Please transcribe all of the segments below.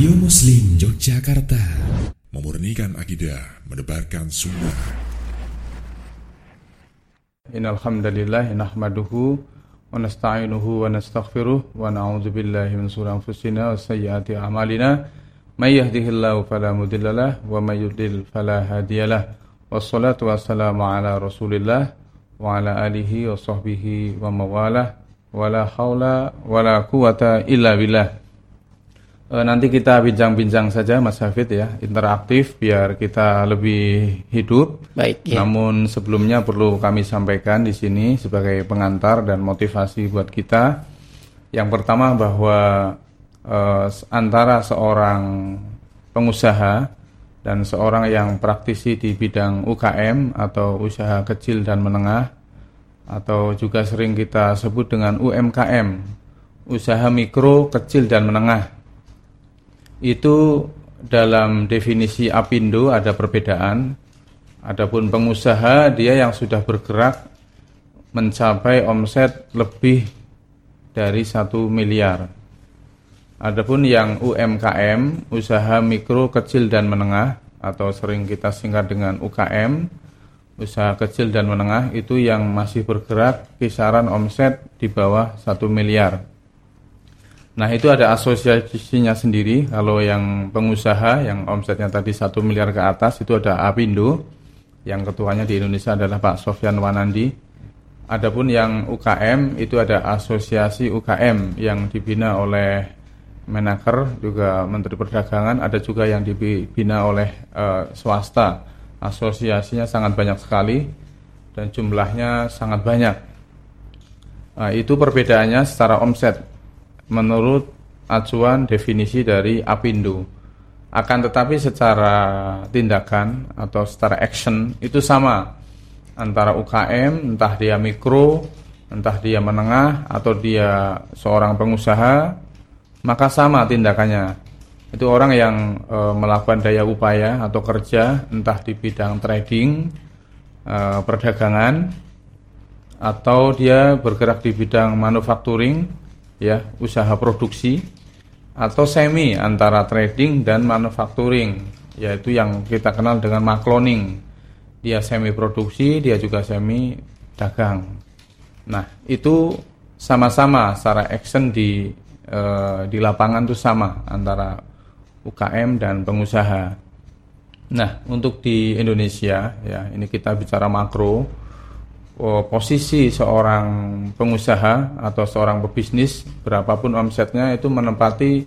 Radio Muslim Yogyakarta. Memurnikan akidah, menebarkan sunnah. Innalhamdulillah Nahmaduhu Wa nasta'inuhu wa nastaghfiruh Wa na'udhu billahi min surah anfusina Wa sayyati amalina. May yahdihillahu falamudillalah Wa may yudlil falahadiyalah Wassalatu wassalamu ala rasulillah Wa ala alihi wa sahbihi wa mawalah. Wa la hawla wa la quwata illa billah E, nanti kita bincang-bincang saja Mas Hafid ya, interaktif biar kita lebih hidup. Baik. Ya. Namun sebelumnya perlu kami sampaikan di sini sebagai pengantar dan motivasi buat kita. Yang pertama bahwa e, antara seorang pengusaha dan seorang yang praktisi di bidang UKM atau usaha kecil dan menengah atau juga sering kita sebut dengan UMKM, usaha mikro, kecil dan menengah itu dalam definisi apindo ada perbedaan. Adapun pengusaha dia yang sudah bergerak mencapai omset lebih dari satu miliar. Adapun yang UMKM, usaha mikro, kecil dan menengah atau sering kita singkat dengan UKM, usaha kecil dan menengah itu yang masih bergerak kisaran omset di bawah satu miliar. Nah itu ada asosiasinya sendiri. Kalau yang pengusaha yang omsetnya tadi satu miliar ke atas itu ada Apindo. Yang ketuanya di Indonesia adalah Pak Sofyan Wanandi. Adapun yang UKM itu ada asosiasi UKM yang dibina oleh Menaker juga Menteri Perdagangan. Ada juga yang dibina oleh uh, swasta. Asosiasinya sangat banyak sekali dan jumlahnya sangat banyak. Nah, itu perbedaannya secara omset menurut acuan definisi dari Apindo. Akan tetapi secara tindakan atau secara action itu sama antara UKM, entah dia mikro, entah dia menengah atau dia seorang pengusaha, maka sama tindakannya. Itu orang yang e, melakukan daya upaya atau kerja entah di bidang trading, e, perdagangan atau dia bergerak di bidang manufacturing ya usaha produksi atau semi antara trading dan manufacturing yaitu yang kita kenal dengan makloning. Dia semi produksi dia juga semi dagang. Nah itu sama-sama secara action di e, di lapangan itu sama antara UKM dan pengusaha. Nah untuk di Indonesia ya ini kita bicara makro oh, posisi seorang pengusaha atau seorang pebisnis berapapun omsetnya itu menempati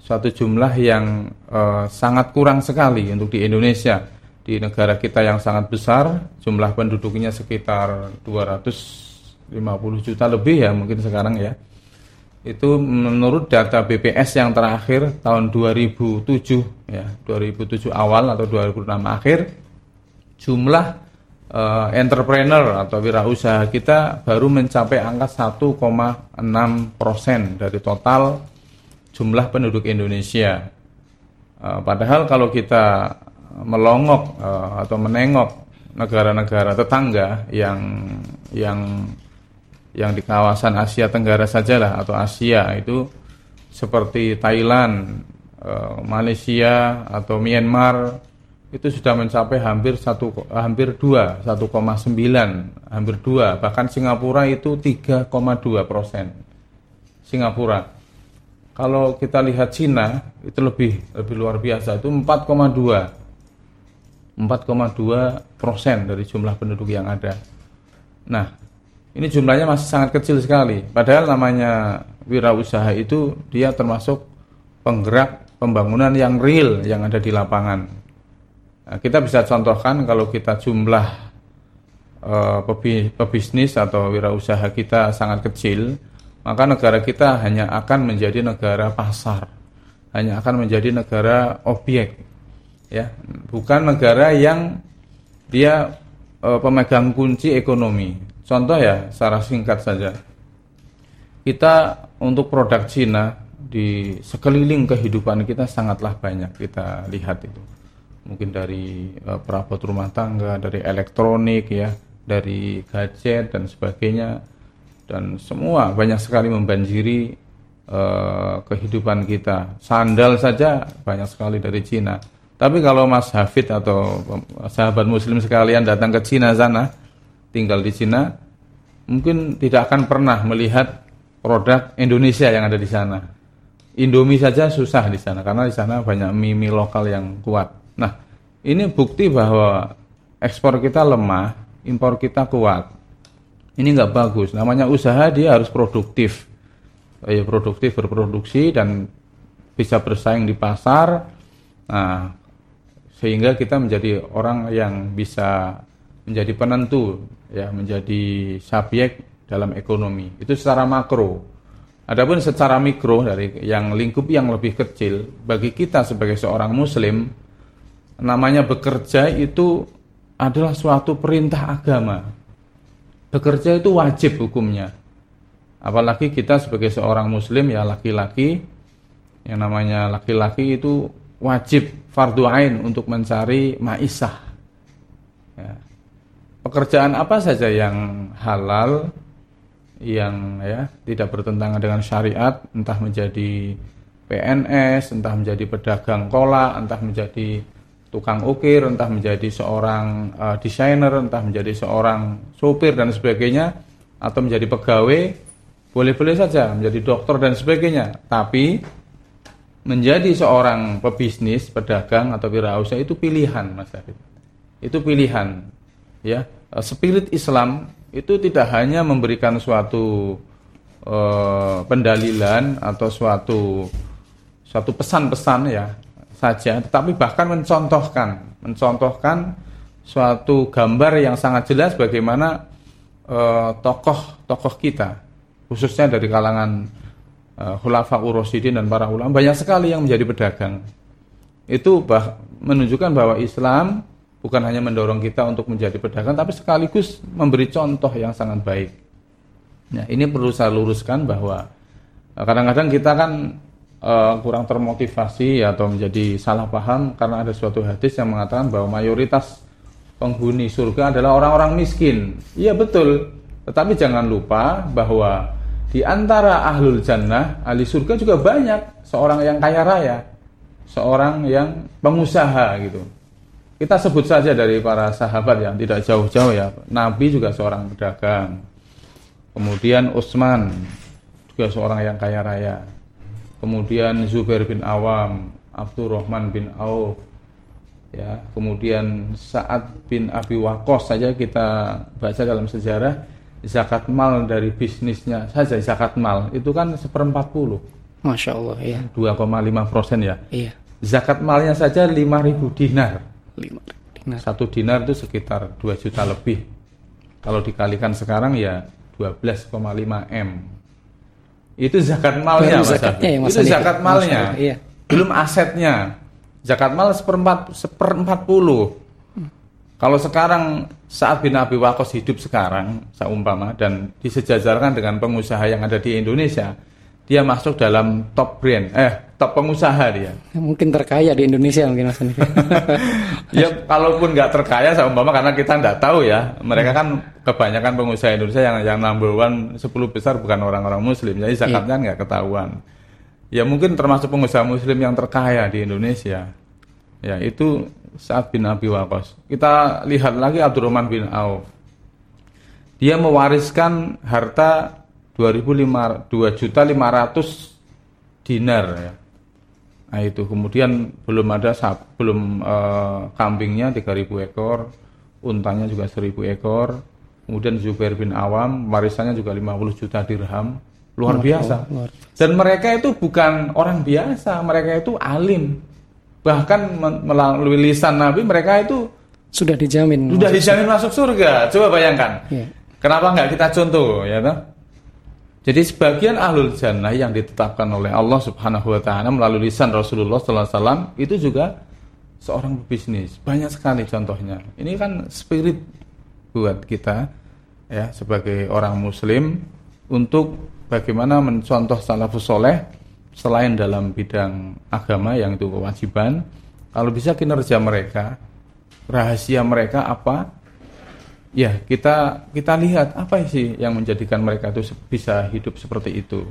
suatu jumlah yang uh, sangat kurang sekali untuk di Indonesia. Di negara kita yang sangat besar jumlah penduduknya sekitar 250 juta lebih ya mungkin sekarang ya. Itu menurut data BPS yang terakhir tahun 2007 ya 2007 awal atau 2006 akhir jumlah uh, entrepreneur atau wirausaha kita baru mencapai angka 1,6 persen dari total jumlah penduduk Indonesia. Uh, padahal kalau kita melongok uh, atau menengok negara-negara tetangga yang yang yang di kawasan Asia Tenggara sajalah atau Asia itu seperti Thailand, Malaysia atau Myanmar itu sudah mencapai hampir satu hampir dua 1,9 hampir dua. Bahkan Singapura itu 3,2 persen. Singapura. Kalau kita lihat Cina itu lebih lebih luar biasa. Itu 4,2 4,2 persen dari jumlah penduduk yang ada. Nah ini jumlahnya masih sangat kecil sekali. Padahal namanya wirausaha itu dia termasuk penggerak pembangunan yang real yang ada di lapangan kita bisa contohkan kalau kita jumlah uh, pebisnis atau wirausaha kita sangat kecil, maka negara kita hanya akan menjadi negara pasar, hanya akan menjadi negara objek, ya, bukan negara yang dia uh, pemegang kunci ekonomi. Contoh ya, secara singkat saja, kita untuk produk Cina di sekeliling kehidupan kita sangatlah banyak kita lihat itu mungkin dari uh, perabot rumah tangga, dari elektronik ya, dari gadget dan sebagainya dan semua banyak sekali membanjiri eh, kehidupan kita. Sandal saja banyak sekali dari Cina. Tapi kalau Mas Hafid atau sahabat muslim sekalian datang ke Cina sana, tinggal di Cina, mungkin tidak akan pernah melihat produk Indonesia yang ada di sana. Indomie saja susah di sana karena di sana banyak mie, mie lokal yang kuat. Nah, ini bukti bahwa ekspor kita lemah, impor kita kuat. Ini nggak bagus. Namanya usaha dia harus produktif, ya produktif berproduksi dan bisa bersaing di pasar. Nah, sehingga kita menjadi orang yang bisa menjadi penentu ya menjadi subjek dalam ekonomi itu secara makro adapun secara mikro dari yang lingkup yang lebih kecil bagi kita sebagai seorang muslim namanya bekerja itu adalah suatu perintah agama bekerja itu wajib hukumnya apalagi kita sebagai seorang muslim ya laki-laki yang namanya laki-laki itu wajib fardu ain untuk mencari maisah. Ya. Pekerjaan apa saja yang halal, yang ya tidak bertentangan dengan syariat, entah menjadi PNS, entah menjadi pedagang kola, entah menjadi tukang ukir, entah menjadi seorang uh, desainer, entah menjadi seorang sopir dan sebagainya, atau menjadi pegawai, boleh-boleh saja menjadi dokter dan sebagainya. Tapi menjadi seorang pebisnis, pedagang atau wirausaha itu pilihan, Mas David. Itu pilihan. Ya, spirit Islam itu tidak hanya memberikan suatu uh, pendalilan atau suatu suatu pesan-pesan ya saja, tetapi bahkan mencontohkan, mencontohkan suatu gambar yang sangat jelas bagaimana tokoh-tokoh uh, kita, khususnya dari kalangan uh, Khulafa Urosidin dan para ulama banyak sekali yang menjadi pedagang. Itu bah, menunjukkan bahwa Islam bukan hanya mendorong kita untuk menjadi pedagang, tapi sekaligus memberi contoh yang sangat baik. Nah, ini perlu saya luruskan bahwa eh, kadang-kadang kita kan uh, kurang termotivasi atau menjadi salah paham karena ada suatu hadis yang mengatakan bahwa mayoritas penghuni surga adalah orang-orang miskin. Iya betul, tetapi jangan lupa bahwa di antara ahlul jannah, ahli surga juga banyak seorang yang kaya raya, seorang yang pengusaha gitu. Kita sebut saja dari para sahabat yang tidak jauh-jauh ya. Nabi juga seorang pedagang. Kemudian Utsman juga seorang yang kaya raya. Kemudian Zubair bin Awam, Abdurrahman bin Auf, ya. Kemudian Sa'ad bin Abi Waqqas saja kita baca dalam sejarah zakat mal dari bisnisnya saja zakat mal itu kan seperempat puluh. Masya Allah ya. 2,5 persen ya. Iya. Zakat malnya saja 5.000 dinar. 5 dinar. Satu dinar itu sekitar 2 juta lebih. Kalau dikalikan sekarang ya 12,5 m. Itu zakat malnya, Mas zakatnya ya, Mas Itu zakat malnya. Iya. Belum asetnya. Zakat mal seperempat seperempat puluh. Kalau sekarang saat bin Abi Waqqas hidup sekarang, seumpama dan disejajarkan dengan pengusaha yang ada di Indonesia, dia masuk dalam top brand, eh top pengusaha dia. Mungkin terkaya di Indonesia mungkin mas Ya kalaupun nggak terkaya, seumpama karena kita nggak tahu ya, mereka kan kebanyakan pengusaha Indonesia yang yang number one 10 besar bukan orang-orang Muslim, jadi zakatnya iya. nggak ketahuan. Ya mungkin termasuk pengusaha Muslim yang terkaya di Indonesia. Ya itu Sa'ad bin Abi Waqqas. Kita lihat lagi Abdurrahman bin Auf. Dia mewariskan harta 2.500 dinar ya. Nah itu kemudian belum ada belum uh, kambingnya 3000 ekor, untanya juga 1000 ekor. Kemudian Zubair bin Awam warisannya juga 50 juta dirham. Luar biasa. Dan mereka itu bukan orang biasa, mereka itu alim bahkan melalui lisan Nabi mereka itu sudah dijamin sudah dijamin masuk surga coba bayangkan ya. kenapa nggak kita contoh ya toh? Jadi sebagian ahlul jannah yang ditetapkan oleh Allah Subhanahu Wa Taala melalui lisan Rasulullah Sallallahu Alaihi Wasallam itu juga seorang bisnis banyak sekali contohnya. Ini kan spirit buat kita ya sebagai orang Muslim untuk bagaimana mencontoh salafus soleh selain dalam bidang agama yang itu kewajiban, kalau bisa kinerja mereka, rahasia mereka apa? Ya, kita kita lihat apa sih yang menjadikan mereka itu bisa hidup seperti itu.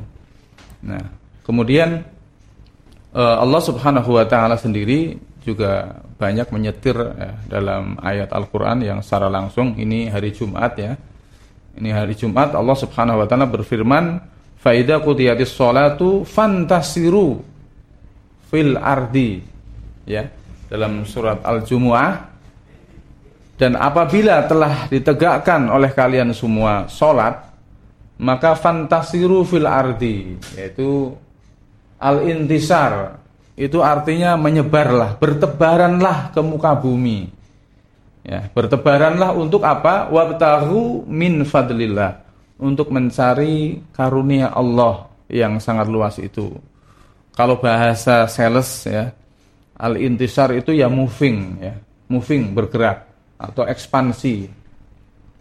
Nah, Kemudian eh, Allah Subhanahu wa taala sendiri juga banyak menyetir ya, dalam ayat Al-Qur'an yang secara langsung ini hari Jumat ya. Ini hari Jumat Allah Subhanahu wa taala berfirman, "Fa idza sholatu fantasiru fil ardi." Ya, dalam surat Al-Jumuah dan apabila telah ditegakkan oleh kalian semua sholat, maka fantasiru fil ardi, yaitu al-intisar, itu artinya menyebarlah, bertebaranlah ke muka bumi. Ya, bertebaranlah untuk apa? Wabtahu min fadlillah, untuk mencari karunia Allah yang sangat luas itu. Kalau bahasa sales ya, al-intisar itu ya moving ya, moving bergerak atau ekspansi.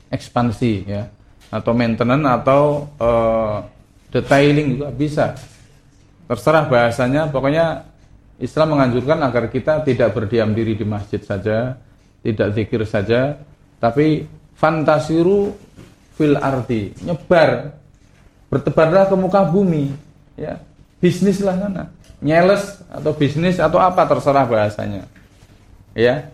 Ekspansi ya. Atau maintenance atau uh, detailing juga bisa. Terserah bahasanya. Pokoknya Islam menganjurkan agar kita tidak berdiam diri di masjid saja tidak zikir saja tapi fantasiru fil arti nyebar bertebarlah ke muka bumi ya. Bisnislah sana. Nyeles atau bisnis atau apa terserah bahasanya. Ya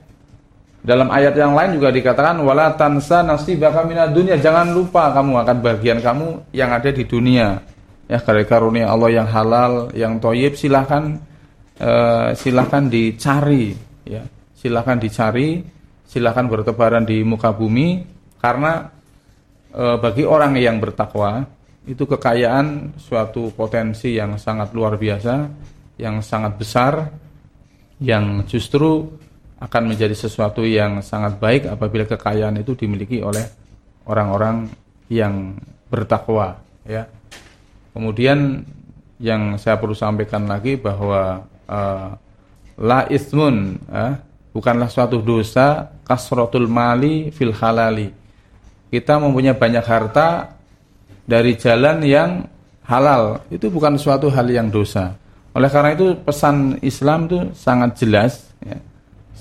dalam ayat yang lain juga dikatakan wala tansa nasibaka minad dunya. Jangan lupa kamu akan bagian kamu yang ada di dunia. Ya karunia Allah yang halal, yang toyib silahkan uh, silahkan dicari ya. Silahkan dicari, silahkan bertebaran di muka bumi karena uh, bagi orang yang bertakwa itu kekayaan suatu potensi yang sangat luar biasa, yang sangat besar yang justru akan menjadi sesuatu yang sangat baik apabila kekayaan itu dimiliki oleh orang-orang yang bertakwa ya. Kemudian yang saya perlu sampaikan lagi bahwa uh, la ismun uh, bukanlah suatu dosa kasrotul mali fil halali. Kita mempunyai banyak harta dari jalan yang halal itu bukan suatu hal yang dosa. Oleh karena itu pesan Islam itu sangat jelas ya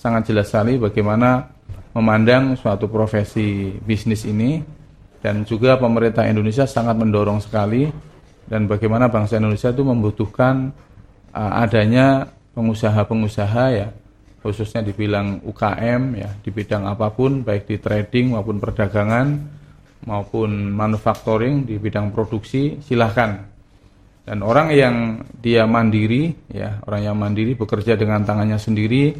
sangat jelas sekali bagaimana memandang suatu profesi bisnis ini dan juga pemerintah Indonesia sangat mendorong sekali dan bagaimana bangsa Indonesia itu membutuhkan uh, adanya pengusaha-pengusaha ya khususnya dibilang UKM ya di bidang apa pun baik di trading maupun perdagangan maupun manufacturing di bidang produksi silahkan. Dan orang yang dia mandiri ya orang yang mandiri bekerja dengan tangannya sendiri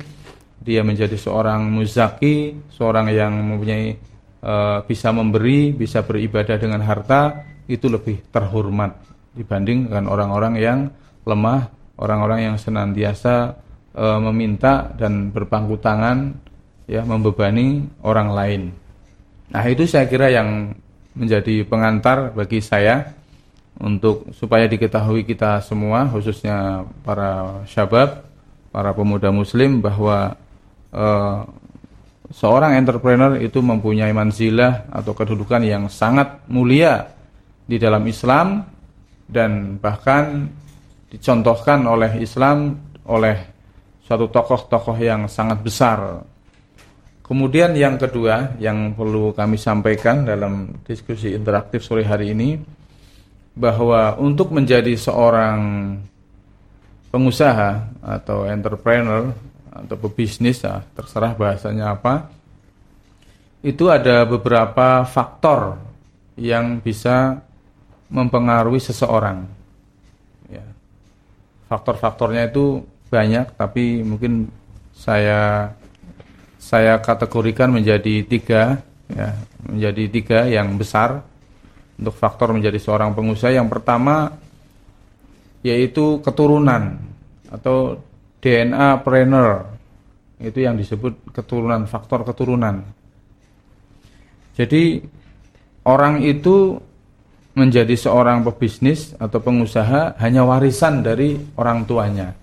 dia menjadi seorang muzaki, seorang yang mempunyai uh, bisa memberi, bisa beribadah dengan harta, itu lebih terhormat dibanding dengan orang-orang yang lemah, orang-orang yang senantiasa uh, meminta dan berpangku tangan ya membebani orang lain. Nah, itu saya kira yang menjadi pengantar bagi saya untuk supaya diketahui kita semua khususnya para syabab, para pemuda muslim bahwa uh, seorang entrepreneur itu mempunyai manzilah atau kedudukan yang sangat mulia di dalam Islam dan bahkan dicontohkan oleh Islam oleh suatu tokoh-tokoh yang sangat besar. Kemudian yang kedua yang perlu kami sampaikan dalam diskusi interaktif sore hari ini bahwa untuk menjadi seorang pengusaha atau entrepreneur atau pebisnis ya, terserah bahasanya apa. Itu ada beberapa faktor yang bisa mempengaruhi seseorang. Ya. Faktor-faktornya itu banyak, tapi mungkin saya saya kategorikan menjadi tiga, ya, menjadi tiga yang besar untuk faktor menjadi seorang pengusaha. Yang pertama yaitu keturunan atau DNA trainer itu yang disebut keturunan faktor keturunan. Jadi orang itu menjadi seorang pebisnis atau pengusaha hanya warisan dari orang tuanya.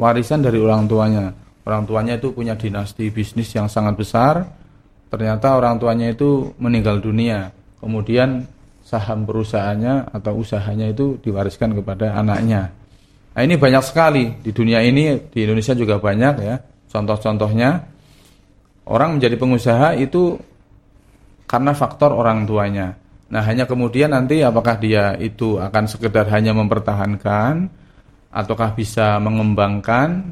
Warisan dari orang tuanya. Orang tuanya itu punya dinasti bisnis yang sangat besar. Ternyata orang tuanya itu meninggal dunia. Kemudian saham perusahaannya atau usahanya itu diwariskan kepada anaknya. Nah ini banyak sekali di dunia ini, di Indonesia juga banyak ya. Contoh-contohnya orang menjadi pengusaha itu karena faktor orang tuanya. Nah hanya kemudian nanti apakah dia itu akan sekedar hanya mempertahankan ataukah bisa mengembangkan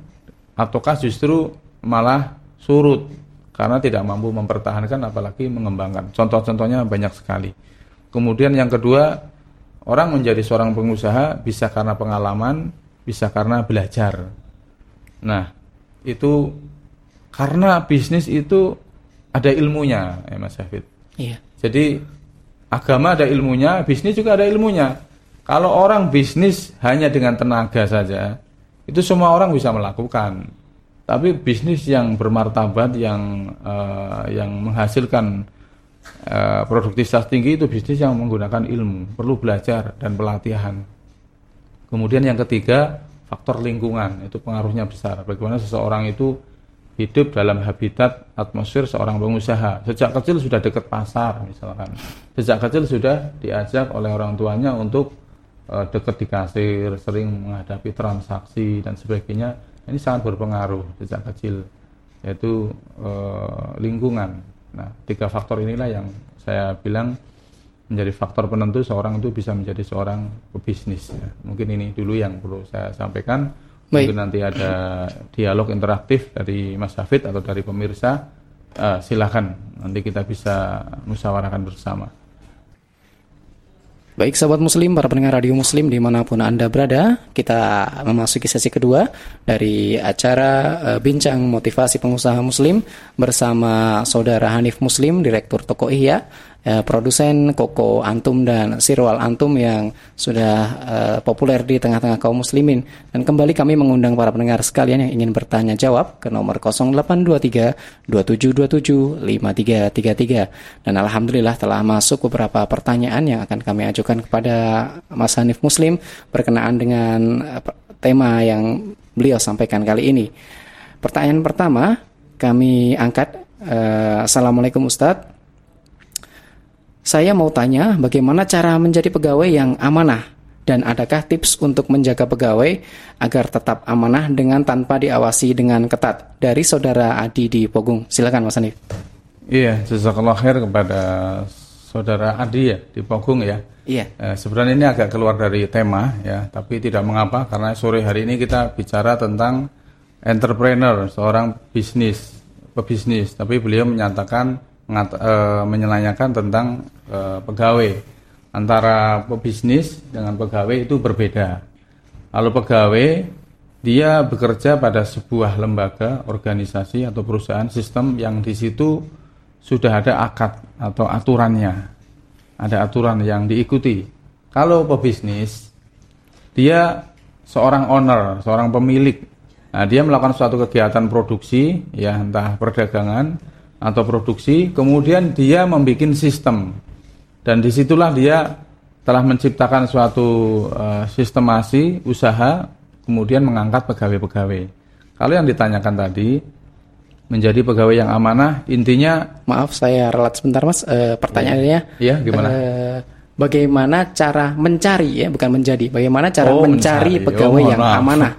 ataukah justru malah surut karena tidak mampu mempertahankan apalagi mengembangkan. Contoh-contohnya banyak sekali. Kemudian yang kedua, orang menjadi seorang pengusaha bisa karena pengalaman, bisa karena belajar. Nah, itu karena bisnis itu ada ilmunya, ya Mas Hafid. Iya. Jadi agama ada ilmunya, bisnis juga ada ilmunya. Kalau orang bisnis hanya dengan tenaga saja, itu semua orang bisa melakukan. Tapi bisnis yang bermartabat, yang uh, yang menghasilkan uh, produktivitas tinggi itu bisnis yang menggunakan ilmu, perlu belajar dan pelatihan. Kemudian yang ketiga, faktor lingkungan itu pengaruhnya besar. Bagaimana seseorang itu hidup dalam habitat atmosfer seorang pengusaha. Sejak kecil sudah dekat pasar misalkan. Sejak kecil sudah diajak oleh orang tuanya untuk uh, dekat di kasir, sering menghadapi transaksi dan sebagainya. Ini sangat berpengaruh sejak kecil yaitu uh, lingkungan. Nah, tiga faktor inilah yang saya bilang menjadi faktor penentu seorang itu bisa menjadi seorang pebisnis. Ya. Mungkin ini dulu yang perlu saya sampaikan. Baik. Mungkin nanti ada dialog interaktif dari Mas Hafid atau dari pemirsa. Uh, silakan nanti kita bisa musyawarahkan bersama. Baik sahabat muslim, para pendengar radio muslim di mana pun Anda berada Kita memasuki sesi kedua dari acara eh, Bincang Motivasi Pengusaha Muslim Bersama Saudara Hanif Muslim, Direktur Toko Ihya eh, Produsen Koko Antum dan Sirwal Antum yang sudah eh, populer di tengah-tengah kaum muslimin Dan kembali kami mengundang para pendengar sekalian yang ingin bertanya jawab Ke nomor 0823 2727 5333 Dan Alhamdulillah telah masuk beberapa pertanyaan yang akan kami ajukan kepada Mas Hanif Muslim berkenaan dengan eh, tema yang beliau sampaikan kali ini. Pertanyaan pertama kami angkat. Assalamualaikum Ustadz. Saya mau tanya bagaimana cara menjadi pegawai yang amanah dan adakah tips untuk menjaga pegawai agar tetap amanah dengan tanpa diawasi dengan ketat dari saudara Adi di Pogung. Silakan Mas Hanif. Iya, jazakallah khair kepada saudara Adi ya di Pogung ya. Iya. Eh, sebenarnya ini agak keluar dari tema ya, tapi tidak mengapa karena sore hari ini kita bicara tentang entrepreneur, seorang bisnis, pebisnis. Tapi beliau menyatakan mengat, eh, menyelanyakan tentang eh, pegawai antara pebisnis dengan pegawai itu berbeda. Lalu pegawai dia bekerja pada sebuah lembaga, organisasi atau perusahaan sistem yang di situ sudah ada akad atau aturannya ada aturan yang diikuti. Kalau pebisnis, dia seorang owner, seorang pemilik. Nah, dia melakukan suatu kegiatan produksi, ya entah perdagangan atau produksi, kemudian dia membuat sistem. Dan di situlah dia telah menciptakan suatu uh, sistemasi usaha, kemudian mengangkat pegawai-pegawai. Kalau yang ditanyakan tadi, menjadi pegawai yang amanah intinya Maaf saya relat sebentar Mas Eh, pertanyaannya Iya, gimana? eh, bagaimana cara mencari ya bukan menjadi. Bagaimana cara Oh, mencari mencari. pegawai Oh, yang maaf. amanah?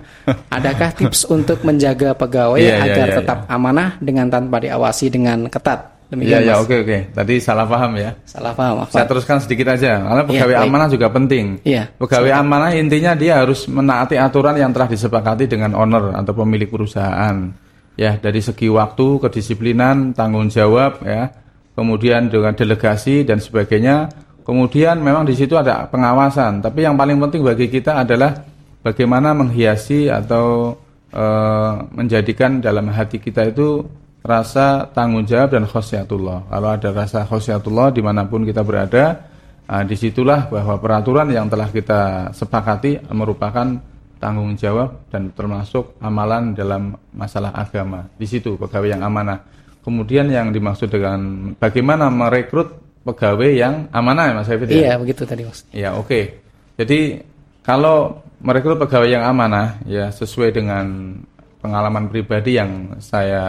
Adakah tips untuk menjaga pegawai Iya, iya, agar iya, tetap amanah dengan tanpa diawasi dengan ketat? Iya demikian ya oke oke. Tadi salah paham ya. Salah paham maaf saya teruskan sedikit aja karena pegawai baik. amanah juga penting. Iya, pegawai amanah intinya dia harus menaati aturan yang telah disepakati dengan owner atau pemilik perusahaan. Ya dari segi waktu kedisiplinan tanggung jawab ya. Kemudian dengan delegasi dan sebagainya kemudian memang di situ ada pengawasan tapi yang paling penting bagi kita adalah bagaimana menghiasi atau eh, menjadikan dalam hati kita itu rasa tanggung jawab dan khosiatullah kalau ada rasa khosiatullah di mana pun kita berada nah, di situlah bahwa peraturan yang telah kita sepakati merupakan tanggung jawab dan termasuk amalan dalam masalah agama. Di situ pegawai yang amanah. Kemudian yang dimaksud dengan bagaimana merekrut pegawai yang amanah ya Mas Hafid ya? iya begitu tadi Mas Ya oke. Jadi kalau merekrut pegawai yang amanah ya sesuai dengan pengalaman pribadi yang saya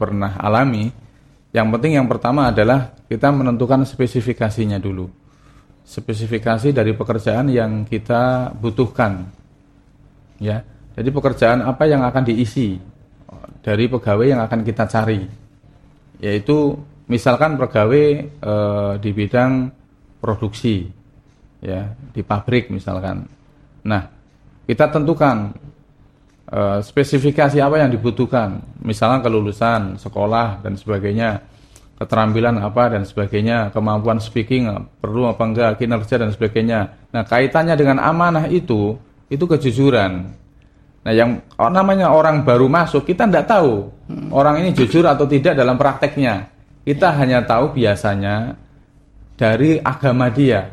pernah alami, yang penting yang pertama adalah kita menentukan spesifikasinya dulu. Spesifikasi dari pekerjaan yang kita butuhkan. Ya. Jadi pekerjaan apa yang akan diisi dari pegawai yang akan kita cari. Yaitu misalkan pegawai eh, di bidang produksi ya, di pabrik misalkan. Nah, kita tentukan uh, spesifikasi apa yang dibutuhkan, misalnya kelulusan sekolah dan sebagainya, keterampilan apa dan sebagainya, kemampuan speaking perlu apa enggak, kinerja dan sebagainya. Nah kaitannya dengan amanah itu, itu kejujuran. Nah yang namanya orang baru masuk kita tidak tahu orang ini jujur atau tidak dalam prakteknya. Kita hanya tahu biasanya dari agama dia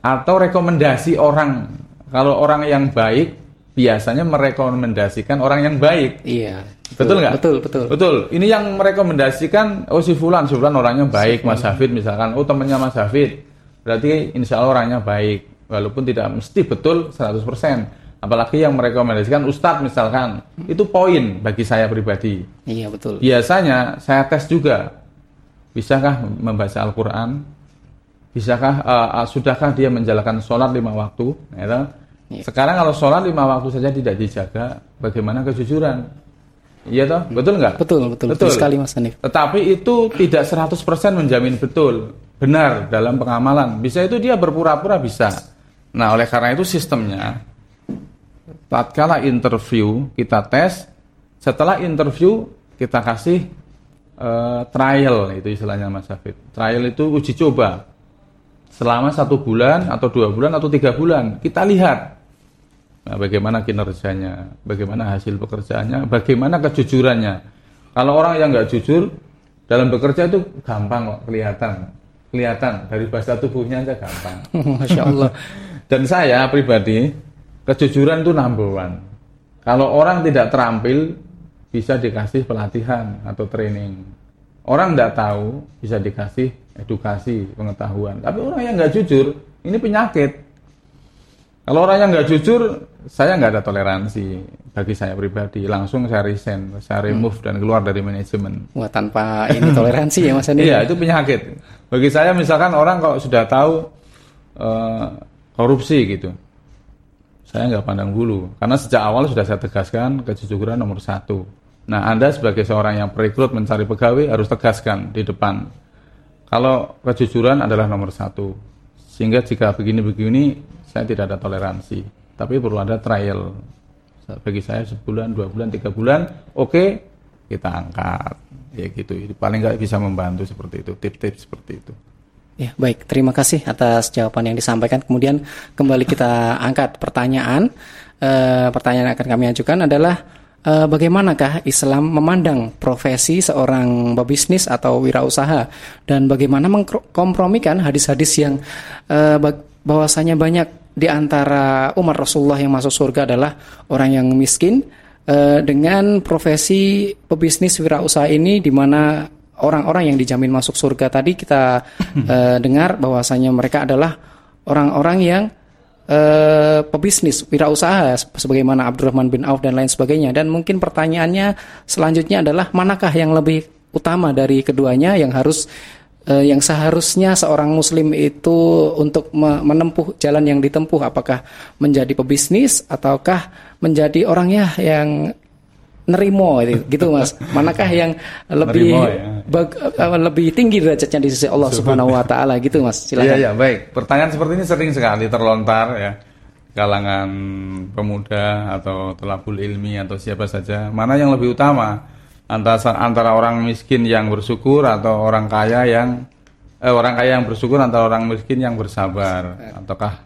atau rekomendasi orang. Kalau orang yang baik biasanya merekomendasikan orang yang baik. Iya. Betul nggak? Betul, betul. Betul. Ini yang merekomendasikan, oh si Fulan, si Fulan orangnya baik, Mas Hafid misalkan, oh temannya Mas Hafid. Berarti insya Allah orangnya baik. Walaupun tidak mesti betul 100%. Apalagi yang merekomendasikan Ustadz misalkan. Itu poin bagi saya pribadi. Iya, betul. Biasanya saya tes juga. Bisakah membaca Al-Quran? Bisakah, uh, uh, sudahkah dia menjalankan sholat lima waktu? Ya, ya. Sekarang kalau sholat lima waktu saja tidak dijaga, bagaimana kejujuran? Iya toh, betul nggak? Betul, betul, betul, betul sekali Mas Hanif. Tetapi itu tidak 100% menjamin betul, benar dalam pengamalan. Bisa itu dia berpura-pura bisa. Nah, oleh karena itu sistemnya, tatkala interview kita tes, setelah interview kita kasih uh, trial itu istilahnya Mas Hafid. Trial itu uji coba selama satu bulan atau dua bulan atau tiga bulan kita lihat nah, bagaimana kinerjanya, bagaimana hasil pekerjaannya, bagaimana kejujurannya. Kalau orang yang nggak jujur dalam bekerja itu gampang kok kelihatan, kelihatan dari bahasa tubuhnya aja gampang. Masya Allah. Dan saya pribadi kejujuran itu number one. Kalau orang tidak terampil bisa dikasih pelatihan atau training. Orang tidak tahu bisa dikasih edukasi, pengetahuan. Tapi orang yang nggak jujur, ini penyakit. Kalau orang yang nggak jujur, saya nggak ada toleransi bagi saya pribadi. Langsung saya resign, saya remove hmm. dan keluar dari manajemen. Wah, tanpa ini toleransi ya Mas Andi? Iya, itu penyakit. Bagi saya misalkan orang kalau sudah tahu uh, korupsi gitu, saya nggak pandang bulu. Karena sejak awal sudah saya tegaskan kejujuran nomor satu. Nah, Anda sebagai seorang yang perekrut mencari pegawai harus tegaskan di depan. Kalau kejujuran adalah nomor satu. Sehingga jika begini-begini, saya tidak ada toleransi. Tapi perlu ada trial. Bagi saya sebulan, dua bulan, tiga bulan, oke, okay, kita angkat. Ya gitu. Paling nggak bisa membantu seperti itu, tips-tips seperti itu. Ya, baik. Terima kasih atas jawaban yang disampaikan. Kemudian kembali kita angkat pertanyaan. E, pertanyaan yang akan kami ajukan adalah uh, bagaimanakah Islam memandang profesi seorang pebisnis atau wirausaha? Dan bagaimana mengkompromikan hadis-hadis yang uh, bahwasanya banyak di antara umat Rasulullah yang masuk surga adalah orang yang miskin uh, dengan profesi pebisnis wirausaha ini di mana orang-orang yang dijamin masuk surga tadi kita uh, dengar bahwasanya mereka adalah orang-orang yang uh, pebisnis, wirausaha sebagaimana Abdurrahman bin Auf dan lain sebagainya. Dan mungkin pertanyaannya selanjutnya adalah manakah yang lebih utama dari keduanya yang harus uh, yang seharusnya seorang muslim itu untuk menempuh jalan yang ditempuh apakah menjadi pebisnis ataukah menjadi orangnya yang nerimo gitu. Mas. Manakah yang lebih nerimo, ya. bag, uh, lebih tinggi derajatnya di sisi Allah Subhanahu wa taala gitu mas. Silakan. Iya ya baik. Pertanyaan seperti ini sering sekali terlontar ya. Kalangan pemuda atau telabul ilmi atau siapa saja. Mana yang lebih utama? Antara antara orang miskin yang bersyukur atau orang kaya yang eh, orang kaya yang bersyukur antara orang miskin yang bersabar? Ataukah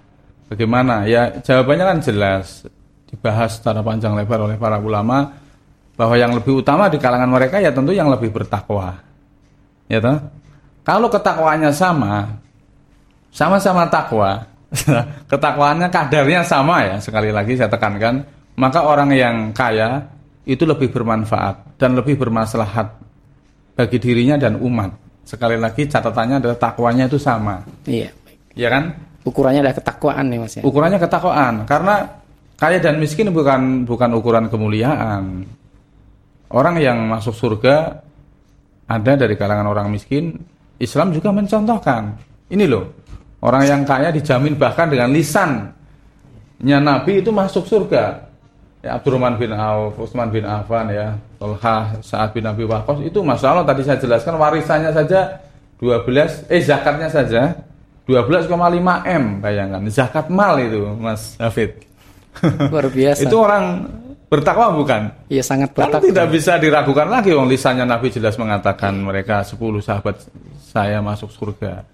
bagaimana? Ya jawabannya kan jelas. Dibahas secara panjang lebar oleh para ulama bahwa yang lebih utama di kalangan mereka ya tentu yang lebih bertakwa. Ya toh? Kalau ketakwaannya sama, sama-sama takwa, ketakwaannya kadarnya sama ya, sekali lagi saya tekankan, maka orang yang kaya itu lebih bermanfaat dan lebih bermaslahat bagi dirinya dan umat. Sekali lagi catatannya adalah takwanya itu sama. Iya. Ya kan? Ukurannya adalah ketakwaan nih Mas ya. Ukurannya ketakwaan karena kaya dan miskin bukan bukan ukuran kemuliaan orang yang masuk surga ada dari kalangan orang miskin, Islam juga mencontohkan. Ini loh, orang yang kaya dijamin bahkan dengan lisannya Nabi itu masuk surga. Ya, Abdurrahman bin Auf, Utsman bin Affan ya, Tolha, Sa'ad bin Abi Waqqas itu masalah tadi saya jelaskan warisannya saja 12 eh zakatnya saja 12,5 M bayangkan zakat mal itu Mas Hafid Luar biasa. itu orang bertakwa bukan? Iya sangat Kan bertakwa. tidak bisa diragukan lagi wong lisannya Nabi jelas mengatakan mereka 10 sahabat saya masuk surga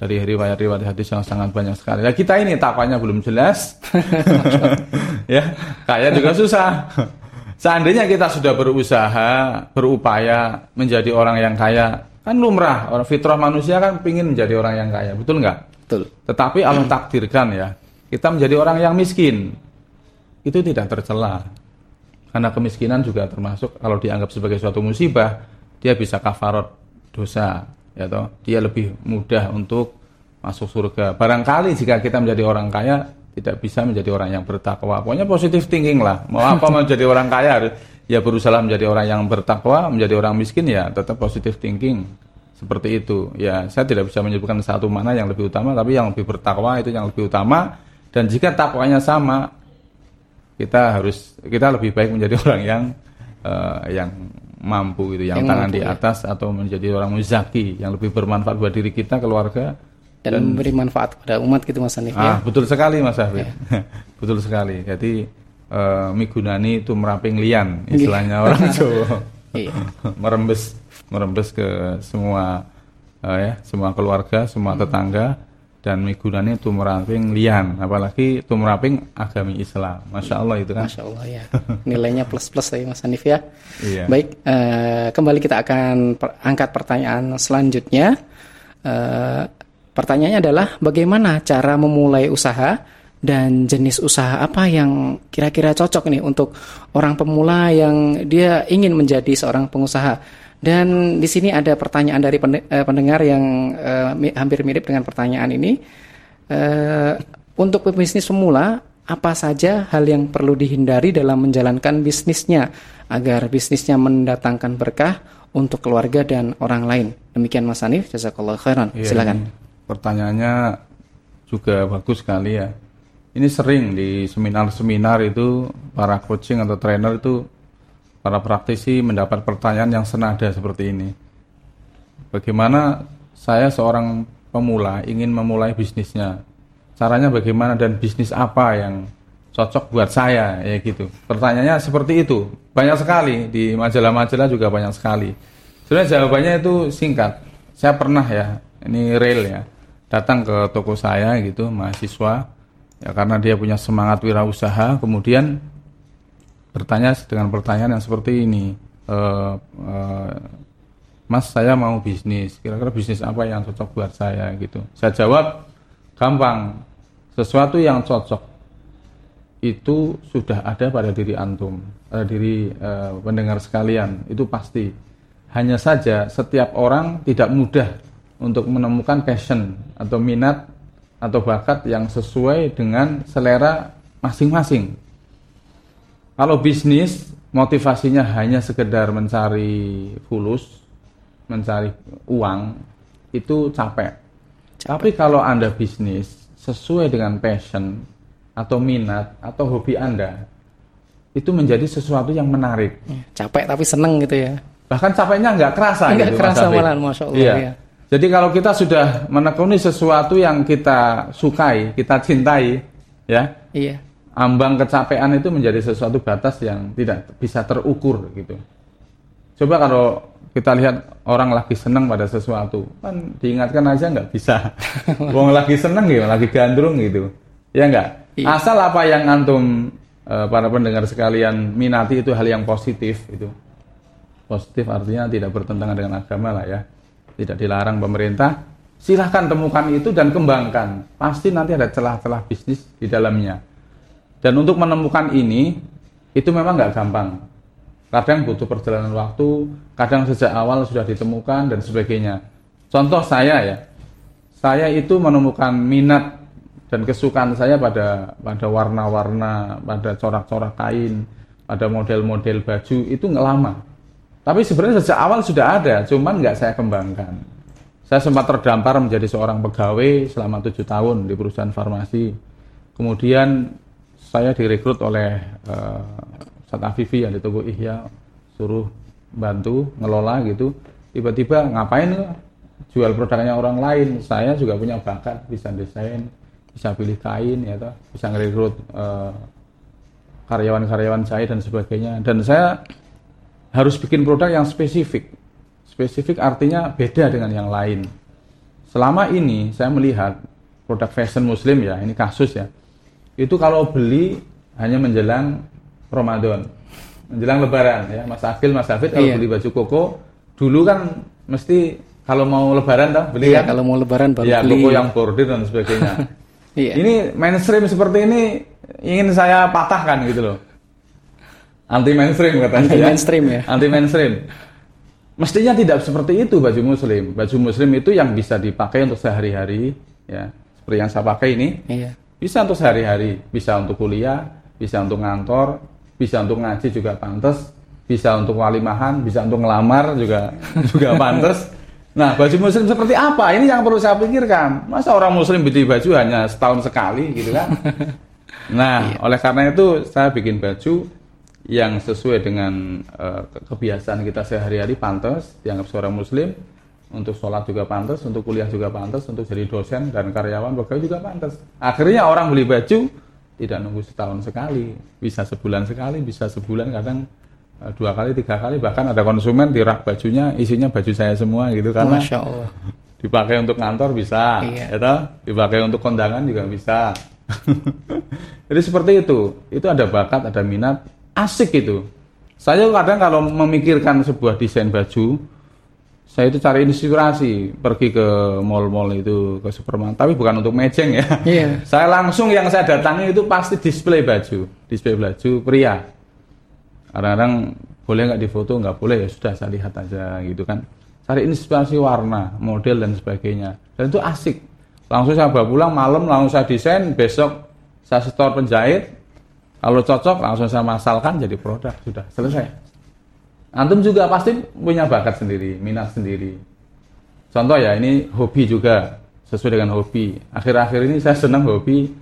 dari riwayat-riwayat hadis yang sangat banyak sekali. Ya kita ini takwanya belum jelas. ya, kaya juga susah. Seandainya kita sudah berusaha, berupaya menjadi orang yang kaya, kan lumrah. Orang fitrah manusia kan pingin menjadi orang yang kaya, betul nggak? Betul. Tetapi Allah takdirkan ya, kita menjadi orang yang miskin. Itu tidak tercela. Karena kemiskinan juga termasuk kalau dianggap sebagai suatu musibah, dia bisa kafarot dosa, ya toh. Dia lebih mudah untuk masuk surga. Barangkali jika kita menjadi orang kaya tidak bisa menjadi orang yang bertakwa. Pokoknya positif thinking lah. Mau apa menjadi orang kaya ya berusaha menjadi orang yang bertakwa, menjadi orang miskin ya tetap positif thinking. Seperti itu. Ya, saya tidak bisa menyebutkan satu mana yang lebih utama, tapi yang lebih bertakwa itu yang lebih utama. Dan jika takwanya sama, kita harus kita lebih baik menjadi orang yang eh, yang mampu gitu, yang, Yang tangan mampu, di ya. atas atau menjadi orang muzaki yang lebih bermanfaat buat diri kita, keluarga. Dan, memberi manfaat kepada umat gitu Mas Hanif Ah, ya. betul sekali Mas Hafid. betul sekali. Jadi eh, migunani itu meraping lian, istilahnya orang Jawa. Iya. merembes merembes ke semua eh, ya, semua keluarga, semua tetangga dan migunani itu meraping lian, apalagi itu meraping agami Islam. Masya Allah itu kan. Masya Allah ya. Nilainya plus-plus ya Mas Hanif ya. Iya. Baik, eh, kembali kita akan per- angkat pertanyaan selanjutnya. Eh, pertanyaannya adalah bagaimana cara memulai usaha dan jenis usaha apa yang kira-kira cocok nih untuk orang pemula yang dia ingin menjadi seorang pengusaha. Dan di sini ada pertanyaan dari eh, pendengar yang mi- hampir mirip dengan pertanyaan ini. Eh, untuk pebisnis pemula, apa saja hal yang perlu dihindari dalam menjalankan bisnisnya agar bisnisnya mendatangkan berkah untuk keluarga dan orang lain? Demikian Mas Hanif, jazakallah khairan. Iya, Silakan. Pertanyaannya juga bagus sekali ya. Ini sering di seminar-seminar itu para coaching atau trainer itu para praktisi mendapat pertanyaan yang senada seperti ini. Bagaimana saya seorang pemula ingin memulai bisnisnya? Caranya bagaimana dan bisnis apa yang cocok buat saya ya gitu. Pertanyaannya seperti itu. Banyak sekali di majalah-majalah juga banyak sekali. Sebenarnya jawabannya itu singkat. Saya pernah ya, ini real ya, datang ke toko saya gitu, mahasiswa, ya karena dia punya semangat wirausaha, kemudian bertanya dengan pertanyaan yang seperti ini, "Eh, eh, Mas saya mau bisnis, kira-kira bisnis apa yang cocok buat saya gitu. Saya jawab gampang, sesuatu yang cocok itu sudah ada pada diri antum, pada diri eh, pendengar sekalian, itu pasti. Hanya saja setiap orang tidak mudah untuk menemukan passion atau minat atau bakat yang sesuai dengan selera masing-masing. Kalau bisnis motivasinya hanya sekedar mencari fulus, mencari uang, itu capek. Tapi kalau Anda bisnis sesuai dengan passion atau minat atau hobi Anda, itu menjadi sesuatu yang menarik. Ya, Capek tapi seneng gitu ya. Bahkan capeknya nggak kerasa Nggak gitu, kerasa malahan, Masya Allah, Iya. iya. Jadi kalau kita sudah menekuni sesuatu yang kita sukai, kita cintai, ya, Iya. Ambang kecapean itu menjadi sesuatu batas yang tidak bisa terukur gitu. Coba kalau kita lihat orang lagi senang pada sesuatu, kan diingatkan aja nggak bisa. Wong lagi seneng gitu, lagi gandrung gitu, ya nggak. Iya. Asal apa yang antum eh, para pendengar sekalian minati itu hal yang positif itu. Positif artinya tidak bertentangan dengan agama lah ya, tidak dilarang pemerintah. Silahkan temukan itu dan kembangkan. Pasti nanti ada celah-celah bisnis di dalamnya. Dan untuk menemukan ini, itu memang nggak gampang. Kadang butuh perjalanan waktu, kadang sejak awal sudah ditemukan dan sebagainya. Contoh saya ya, saya itu menemukan minat dan kesukaan saya pada pada warna-warna, pada corak-corak kain, pada model-model baju itu nggak lama. Tapi sebenarnya sejak awal sudah ada, cuman nggak saya kembangkan. Saya sempat terdampar menjadi seorang pegawai selama tujuh tahun di perusahaan farmasi. Kemudian saya direkrut oleh uh, Ustadz Afifi yang di toko Ihya, suruh bantu ngelola gitu. Tiba-tiba ngapain lu? jual produknya orang lain? Saya juga punya bakat bisa desain, bisa pilih kain ya toh, bisa ngerekrut uh, karyawan-karyawan saya dan sebagainya. Dan saya harus bikin produk yang spesifik. Spesifik artinya beda dengan yang lain. Selama ini saya melihat produk fashion muslim ya, ini kasus ya. Itu kalau beli hanya menjelang Ramadan. Menjelang lebaran ya, Mas Akil, Mas Hafid kalau Iya. beli baju koko dulu kan mesti kalau mau lebaran toh beli Iya, kan? kalau mau lebaran baru ya, beli. koko yang bordir dan sebagainya. Iya. Ini mainstream seperti ini ingin saya patahkan gitu loh. Anti mainstream katanya. Anti mainstream ya. Anti mainstream. Mestinya tidak seperti itu baju muslim. Baju muslim itu yang bisa dipakai untuk sehari-hari ya. Seperti yang saya pakai ini. Iya. Bisa untuk sehari-hari, bisa untuk kuliah, bisa untuk ngantor, bisa untuk ngaji juga pantas, bisa untuk walimahan, bisa untuk ngelamar juga juga pantas. Nah, baju muslim seperti apa? Ini yang perlu saya pikirkan. Masa orang muslim beli baju hanya setahun sekali gitu kan? Nah, oleh karena itu saya bikin baju yang sesuai dengan ke- kebiasaan kita sehari-hari pantas, dianggap seorang muslim, untuk sholat juga pantas, untuk kuliah juga pantas, untuk jadi dosen dan karyawan pegawai juga pantas. Akhirnya orang beli baju tidak nunggu setahun sekali, bisa sebulan sekali, bisa sebulan kadang eh, dua kali, tiga kali, bahkan ada konsumen di rak bajunya isinya baju saya semua gitu karena Masya Allah. dipakai untuk kantor bisa, Iya. ya toh? dipakai untuk kondangan juga bisa. Jadi seperti itu, itu ada bakat, ada minat, asik itu. Saya kadang kalau memikirkan sebuah desain baju, saya itu cari inspirasi, pergi ke mall-mall itu, ke supermarket, tapi bukan untuk mejeng ya. Iya. Saya langsung yang saya datangi itu pasti display baju, display baju pria. Kadang-kadang boleh nggak difoto, nggak boleh ya sudah saya lihat aja gitu kan. Cari inspirasi warna, model dan sebagainya. Dan itu asik. Langsung saya bawa pulang malam, langsung saya desain, besok saya setor penjahit. Kalau cocok langsung saya masalkan jadi produk, sudah selesai. Antum juga pasti punya bakat sendiri, minat sendiri. Contoh ya, ini hobi juga, sesuai dengan hobi. Akhir-akhir ini saya senang hobi,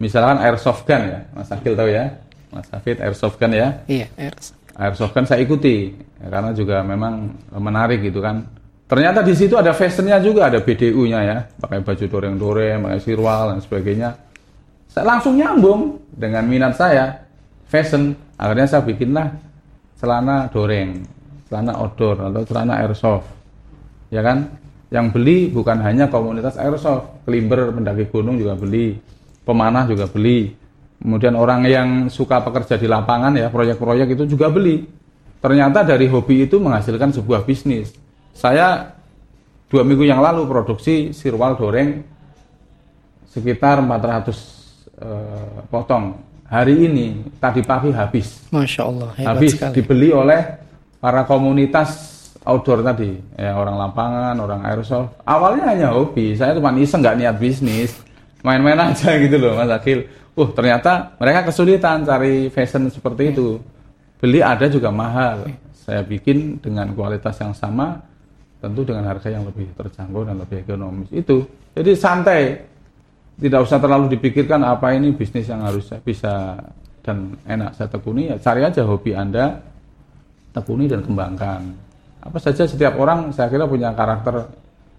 misalkan airsoft gun ya, Mas Akil tahu ya, Mas Hafid airsoft gun ya. Iya, Ers. Airsoft gun saya ikuti, ya, karena juga memang menarik gitu kan. Ternyata di situ ada fashionnya juga, ada BDU-nya ya, pakai baju doreng-doreng, pakai sirwal dan sebagainya. Saya langsung nyambung dengan minat saya, fashion. Akhirnya saya bikinlah celana doreng, celana outdoor atau celana airsoft. Ya kan? Yang beli bukan hanya komunitas airsoft, kelimber pendaki gunung juga beli, pemanah juga beli. Kemudian orang yang suka pekerja di lapangan ya, proyek-proyek itu juga beli. Ternyata dari hobi itu menghasilkan sebuah bisnis. Saya dua minggu yang lalu produksi sirwal doreng sekitar 400 eh, potong. Hari ini tadi pagi habis. Masya Allah, hebat habis sekali. dibeli oleh para komunitas outdoor tadi. Ya orang lapangan orang airsoft awalnya hanya hobi. Saya cuma iseng nggak niat bisnis. Main-main aja gitu loh mas Akil. Uh ternyata mereka kesulitan cari fashion seperti itu. Beli ada juga mahal. Saya bikin dengan kualitas yang sama tentu dengan harga yang lebih terjangkau dan lebih ekonomis. Itu. Jadi santai tidak usah terlalu dipikirkan apa ini bisnis yang harus saya bisa dan enak saya tekuni. Ya cari aja hobi anda tekuni dan kembangkan. Apa saja setiap orang saya kira punya karakter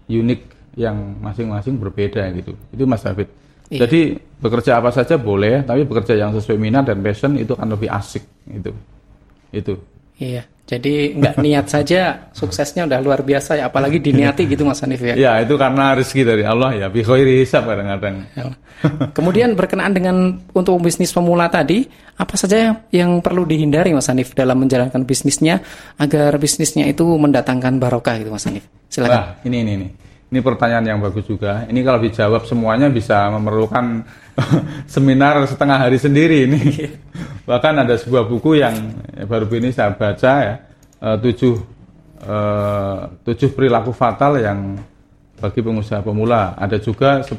unik yang masing-masing berbeda gitu. Itu Mas David. Iya. jadi bekerja apa saja boleh tapi bekerja yang sesuai minat dan passion itu akan lebih asik gitu itu Iya, jadi nggak niat saja suksesnya udah luar biasa ya, apalagi diniati gitu Mas Hanif ya. ya itu karena rezeki dari Allah ya bi khairi hisab kadang-kadang Ya. Kemudian berkenaan dengan untuk bisnis pemula tadi, apa saja yang perlu dihindari Mas Hanif dalam menjalankan bisnisnya agar bisnisnya itu mendatangkan barokah gitu Mas Hanif. Silakan. Wah, ini ini ini. Ini pertanyaan yang bagus juga. Ini kalau dijawab semuanya bisa memerlukan seminar setengah hari sendiri ini. Bahkan ada sebuah buku yang baru ini saya baca ya, eh, tujuh eh, tujuh perilaku fatal yang bagi pengusaha pemula. Ada juga 10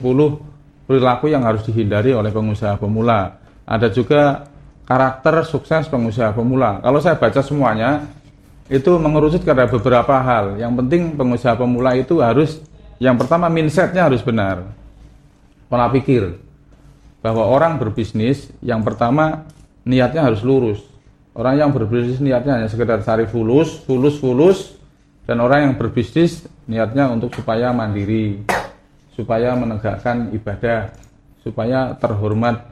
perilaku yang harus dihindari oleh pengusaha pemula. Ada juga karakter sukses pengusaha pemula. Kalau saya baca semuanya, itu mengerucut kepada beberapa hal. Yang penting pengusaha pemula itu harus, yang pertama mindsetnya harus benar. Pola pikir. Bahwa orang berbisnis, yang pertama niatnya harus lurus. Orang yang berbisnis niatnya hanya sekedar cari fulus, fulus, fulus. Dan orang yang berbisnis niatnya untuk supaya mandiri, supaya menegakkan ibadah, supaya terhormat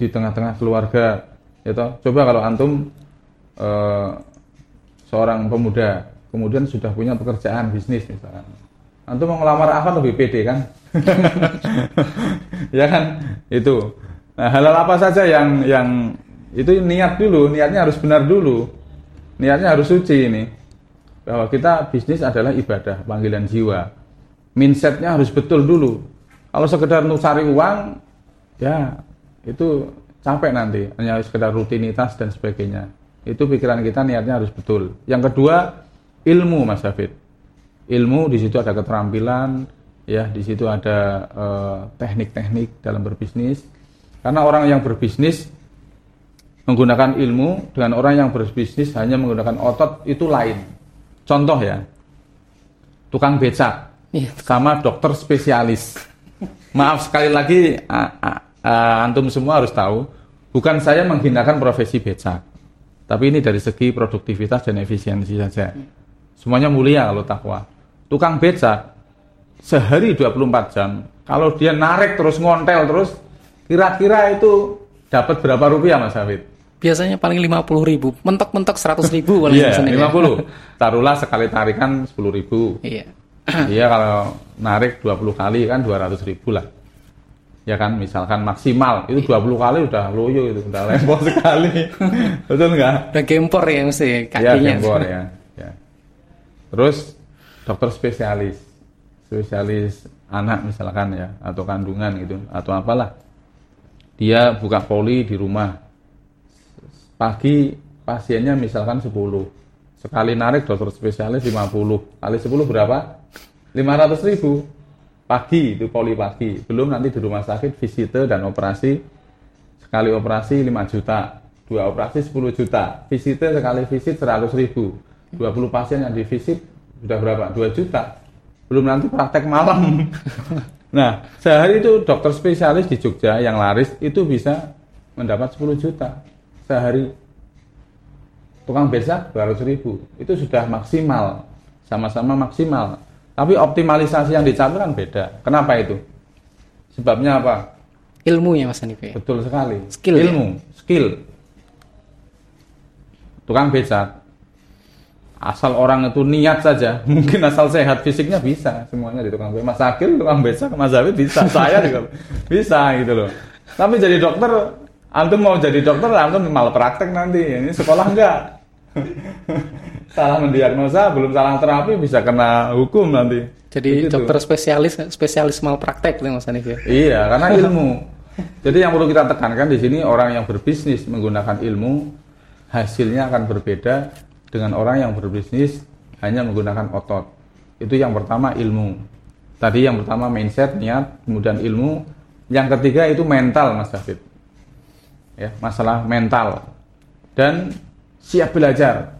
di tengah-tengah keluarga. Ya toh, coba kalau antum eh, seorang pemuda kemudian sudah punya pekerjaan bisnis misalkan. Antum mau ngelamar apa lebih pede kan? ya kan? Itu. Nah, halal apa saja yang yang itu niat dulu, niatnya harus benar dulu. Niatnya harus suci ini. Bahwa kita bisnis adalah ibadah, panggilan jiwa. Mindsetnya harus betul dulu. Kalau sekedar untuk cari uang, ya itu capek nanti hanya sekedar rutinitas dan sebagainya itu pikiran kita niatnya harus betul yang kedua ilmu mas David ilmu di situ ada keterampilan ya di situ ada eh, teknik-teknik uh, dalam berbisnis karena orang yang berbisnis menggunakan ilmu dengan orang yang berbisnis hanya menggunakan otot itu lain contoh ya tukang becak ya. sama dokter spesialis maaf sekali lagi uh, antum semua harus tahu, bukan saya menghinakan profesi becak. Tapi ini dari segi produktivitas dan efisiensi saja. Semuanya mulia kalau takwa. Tukang becak sehari 24 jam, kalau dia narik terus ngontel terus, kira-kira itu dapat berapa rupiah Mas Hafid? Biasanya paling 50 ribu, mentok-mentok 100 ribu kalau Iya, 50. Ya. Taruhlah sekali tarikan 10 ribu. Iya. iya kalau narik 20 kali kan 200 ribu lah. Ya kan misalkan maksimal. Itu 20 kali udah loyo itu udah lempor sekali. Betul nggak? Udah gempor ya mesti kakinya. Ya gempor ya, ya. Terus dokter spesialis spesialis anak misalkan ya atau kandungan gitu atau apalah. Dia buka poli di rumah. Pagi pasiennya misalkan 10 sekali narik dokter spesialis 50 kali 10 berapa? 500 ribu. Pagi itu poli pagi belum nanti di rumah sakit visite dan operasi sekali operasi 5 juta dua operasi 10 juta visite sekali visit 100 ribu. 20 pasien yang divisit sudah berapa 2 juta belum nanti praktek malam nah sehari itu dokter spesialis di Jogja yang laris itu bisa mendapat 10 juta sehari tukang besak 200 ribu itu sudah maksimal sama-sama maksimal tapi optimalisasi yang dicapai kan beda. Kenapa itu? Sebabnya apa? Ilmu ya Mas Hanif ya? Betul sekali. Skill ya? Ilmu, ya? skill. Tukang becak. Asal orang itu niat saja, mungkin asal sehat fisiknya bisa semuanya di tukang becak. Mas Akil tukang becak, Mas Habib bisa, saya juga bisa gitu loh. Tapi jadi dokter, antum mau jadi dokter, antum malah praktek nanti. Ini sekolah enggak? salah mendiagnosa, belum salah terapi bisa kena hukum nanti. Jadi Begitu. dokter spesialis spesialis malpraktek nih Mas Hanif ya. Iya, karena ilmu. Jadi yang perlu kita tekankan di sini orang yang berbisnis menggunakan ilmu hasilnya akan berbeda dengan orang yang berbisnis hanya menggunakan otot. Itu yang pertama ilmu. Tadi yang pertama mindset, niat, kemudian ilmu. Yang ketiga itu mental Mas David. Ya, masalah mental. Dan siap belajar.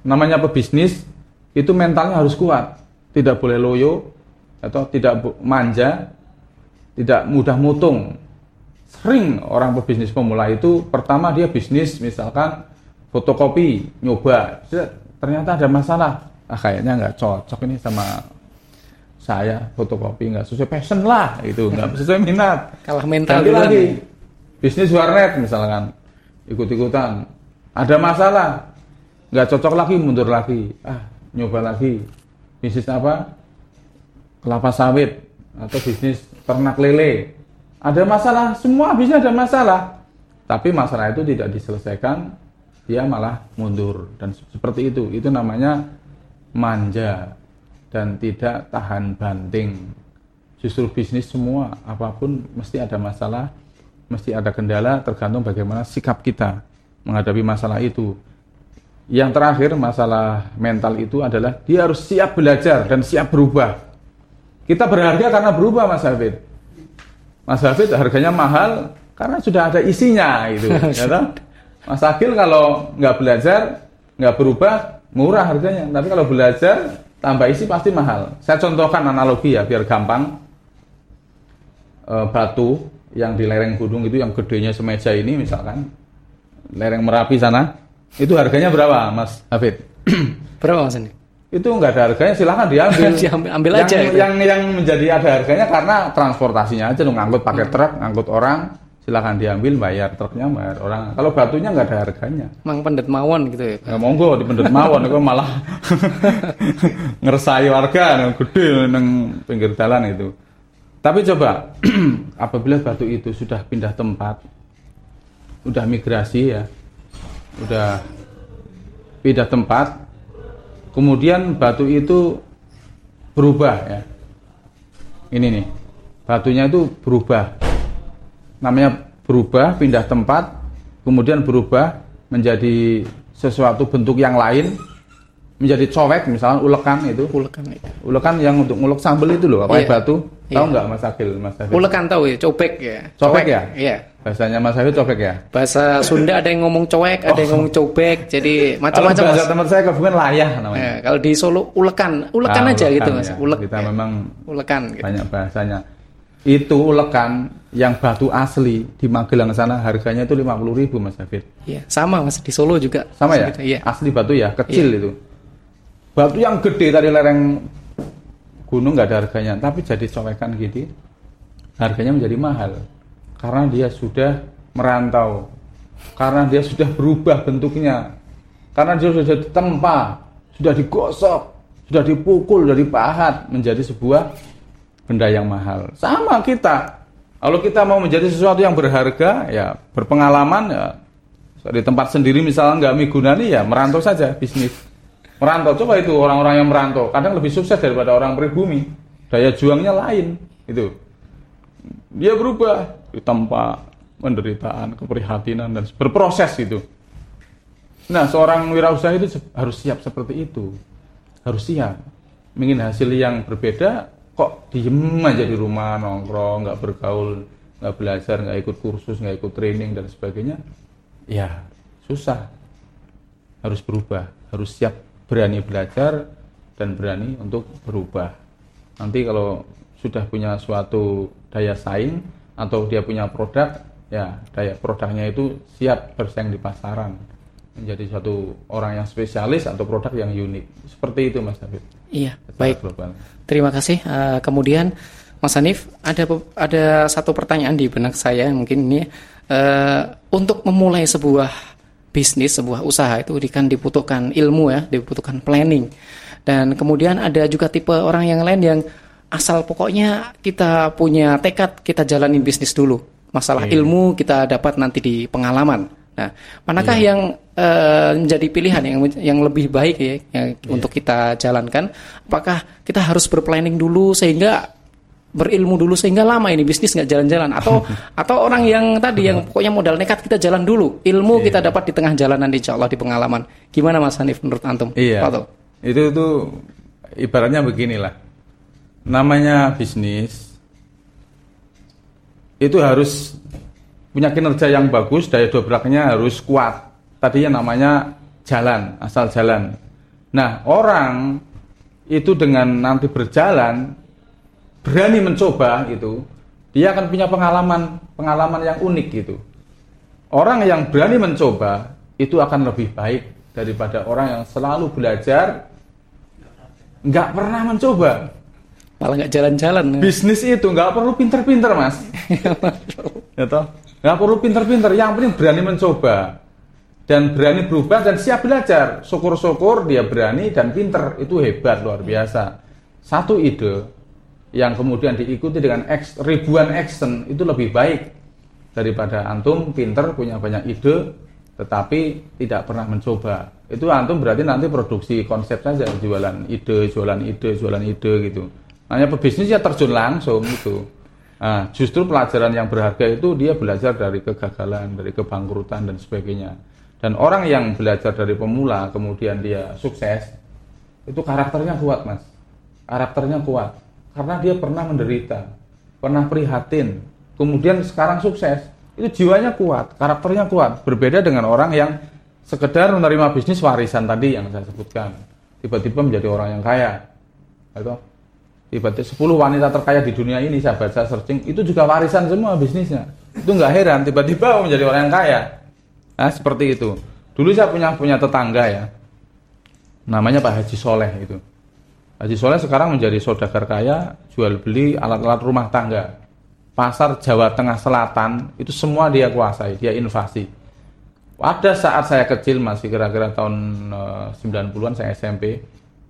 Namanya pebisnis itu mentalnya harus kuat, tidak boleh loyo atau tidak manja, tidak mudah mutung. Sering orang pebisnis pemula itu pertama dia bisnis misalkan fotokopi, nyoba, ternyata ada masalah. Ah kayaknya nggak cocok ini sama saya fotokopi nggak sesuai passion lah itu nggak sesuai minat. Kalah mental lagi. Bisnis warnet misalkan ikut-ikutan ada masalah, nggak cocok lagi, mundur lagi. Ah, nyoba lagi. Bisnis apa? Kelapa sawit atau bisnis ternak lele. Ada masalah, semua bisnis ada masalah. Tapi masalah itu tidak diselesaikan, dia malah mundur dan seperti itu. Itu namanya manja dan tidak tahan banting. Justru bisnis semua apa pun mesti ada masalah, mesti ada kendala tergantung bagaimana sikap kita menghadapi masalah itu. Yang terakhir masalah mental itu adalah dia harus siap belajar dan siap berubah. Kita berharga karena berubah Mas Hafid. Mas Hafid harganya mahal karena sudah ada isinya itu. ya Mas Akil kalau nggak belajar, nggak berubah, murah harganya. Tapi kalau belajar, tambah isi pasti mahal. Saya contohkan analogi ya biar gampang. E, batu yang di lereng gunung itu yang gedenya semeja ini misalkan lereng Merapi sana, itu harganya berapa, Mas Hafid? berapa Mas ini? Itu nggak ada harganya, silahkan diambil. diambil ambil yang, aja. Yang, yang yang menjadi ada harganya karena transportasinya aja, ngangkut pakai hmm. truk, ngangkut orang, silakan diambil bayar truknya bayar orang kalau batunya nggak ada harganya Mang pendet mawon gitu ya. Pak. ya monggo di pendet mawon itu malah ngeresai warga nang gede nang pinggir jalan itu tapi coba apabila batu itu sudah pindah tempat udah migrasi ya udah pindah tempat kemudian batu itu berubah ya ini nih batunya itu berubah namanya berubah pindah tempat kemudian berubah menjadi sesuatu bentuk yang lain menjadi cowek misalnya ulekan itu Ulekan itu. ulekan yang untuk ngulek sambel itu loh pakai Iya. batu tahu Iya. nggak mas Akil mas Akil Ulekan tahu ya, cobek ya. Cobek ya? Iya. bahasanya mas Akil cowek ya Bahasa Sunda ada yang ngomong cowek, ada yang ngomong cobek, jadi macam-macam. bahasa Mas. teman saya kebukan layah namanya Ya, kalau di Solo ulekan, ulekan Ah, aja ulekan gitu Mas. ya. Ulek. kita ya. memang ulekan gitu. banyak bahasanya itu ulekan yang batu asli di Magelang sana harganya itu 50.000 ribu mas David. Iya, sama Mas. Di Solo juga. sama ya? segitu, Iya. asli batu ya? Kecil itu. Batu yang gede dari lereng gunung nggak ada harganya. Tapi jadi cowekan gitu harganya menjadi mahal. Karena dia sudah merantau. Karena dia sudah berubah bentuknya. Karena dia sudah ditempa sudah digosok sudah dipukul sudah dipahat menjadi sebuah benda yang mahal. Sama kita. Kalau kita mau menjadi sesuatu yang berharga ya berpengalaman ya. Di tempat sendiri misalnya nggak migunani ya merantau saja bisnis. Merantau. Coba itu orang-orang yang merantau. Kadang lebih sukses daripada orang pribumi. Daya juangnya lain itu dia berubah. Ditempa penderitaan keprihatinan dan berproses itu. Nah seorang wirausaha itu harus siap seperti itu. Harus siap. Ingin hasil yang berbeda kok diem aja di rumah nongkrong nggak bergaul nggak belajar nggak ikut kursus nggak ikut training dan sebagainya ya susah. Harus berubah harus siap berani belajar dan berani untuk berubah. Nanti kalau sudah punya suatu daya saing atau dia punya produk ya daya produknya itu siap bersaing di pasaran. Menjadi suatu orang yang spesialis atau produk yang unik. Seperti itu mas David Iya, baik. global. Terima kasih. Eh, kemudian Mas Hanif, ada ada satu pertanyaan di benak saya mungkin ini eh, untuk memulai sebuah bisnis, sebuah usaha itu kan dibutuhkan ilmu ya, dibutuhkan planning. Dan kemudian ada juga tipe orang yang lain yang asal pokoknya kita punya tekad, kita jalanin bisnis dulu. Masalah ilmu kita dapat nanti di pengalaman. Nah, manakah yang eh, menjadi pilihan yang yang lebih baik ya yang untuk kita jalankan? Apakah kita harus berplanning dulu sehingga berilmu dulu sehingga lama ini bisnis nggak jalan-jalan atau atau orang yang tadi yang pokoknya modal nekat kita jalan dulu ilmu kita dapat di tengah jalanan insya Allah di pengalaman gimana Mas Hanif menurut antum Iya. Fadol. Itu itu ibaratnya beginilah. Namanya bisnis itu harus punya kinerja yang bagus, daya dobraknya harus kuat. Tadinya namanya jalan, asal jalan. Nah, orang itu dengan nanti berjalan berani mencoba itu, dia akan punya pengalaman, pengalaman yang unik gitu. Orang yang berani mencoba itu akan lebih baik daripada orang yang selalu belajar nggak pernah mencoba. malah nggak jalan-jalan Bisnis itu nggak perlu pinter-pinter mas, ya toh? Nggak perlu pinter-pinter, yang penting berani mencoba dan berani berubah dan siap belajar. Syukur-syukur dia berani dan pinter itu hebat luar biasa. Satu ide yang kemudian diikuti dengan X, ribuan action itu lebih baik daripada antum pinter punya banyak ide tetapi tidak pernah mencoba. Itu antum berarti nanti produksi konsep saja jualan ide, jualan ide, jualan ide gitu. Hanya pebisnis ya terjun langsung itu. Nah, justru pelajaran yang berharga itu dia belajar dari kegagalan, dari kebangkrutan dan sebagainya. Dan orang yang belajar dari pemula kemudian dia sukses, itu karakternya kuat mas. Karakternya kuat karena dia pernah menderita, pernah prihatin, kemudian sekarang sukses. Itu jiwanya kuat, karakternya kuat. Berbeda dengan orang yang sekedar menerima bisnis warisan tadi yang saya sebutkan. Tiba-tiba menjadi orang yang kaya. Atau tiba-tiba 10 wanita terkaya di dunia ini saya baca searching itu juga warisan semua bisnisnya. Itu nggak heran tiba-tiba menjadi orang yang kaya. Nah, seperti itu. Dulu saya punya punya tetangga ya. Namanya Pak Haji Soleh itu. Haji Soleh sekarang menjadi saudagar kaya, jual beli alat-alat rumah tangga. pasar Jawa Tengah Selatan itu semua dia kuasai, dia invasi. Ada saat saya kecil masih kira-kira tahun uh, 90-an saya SMP,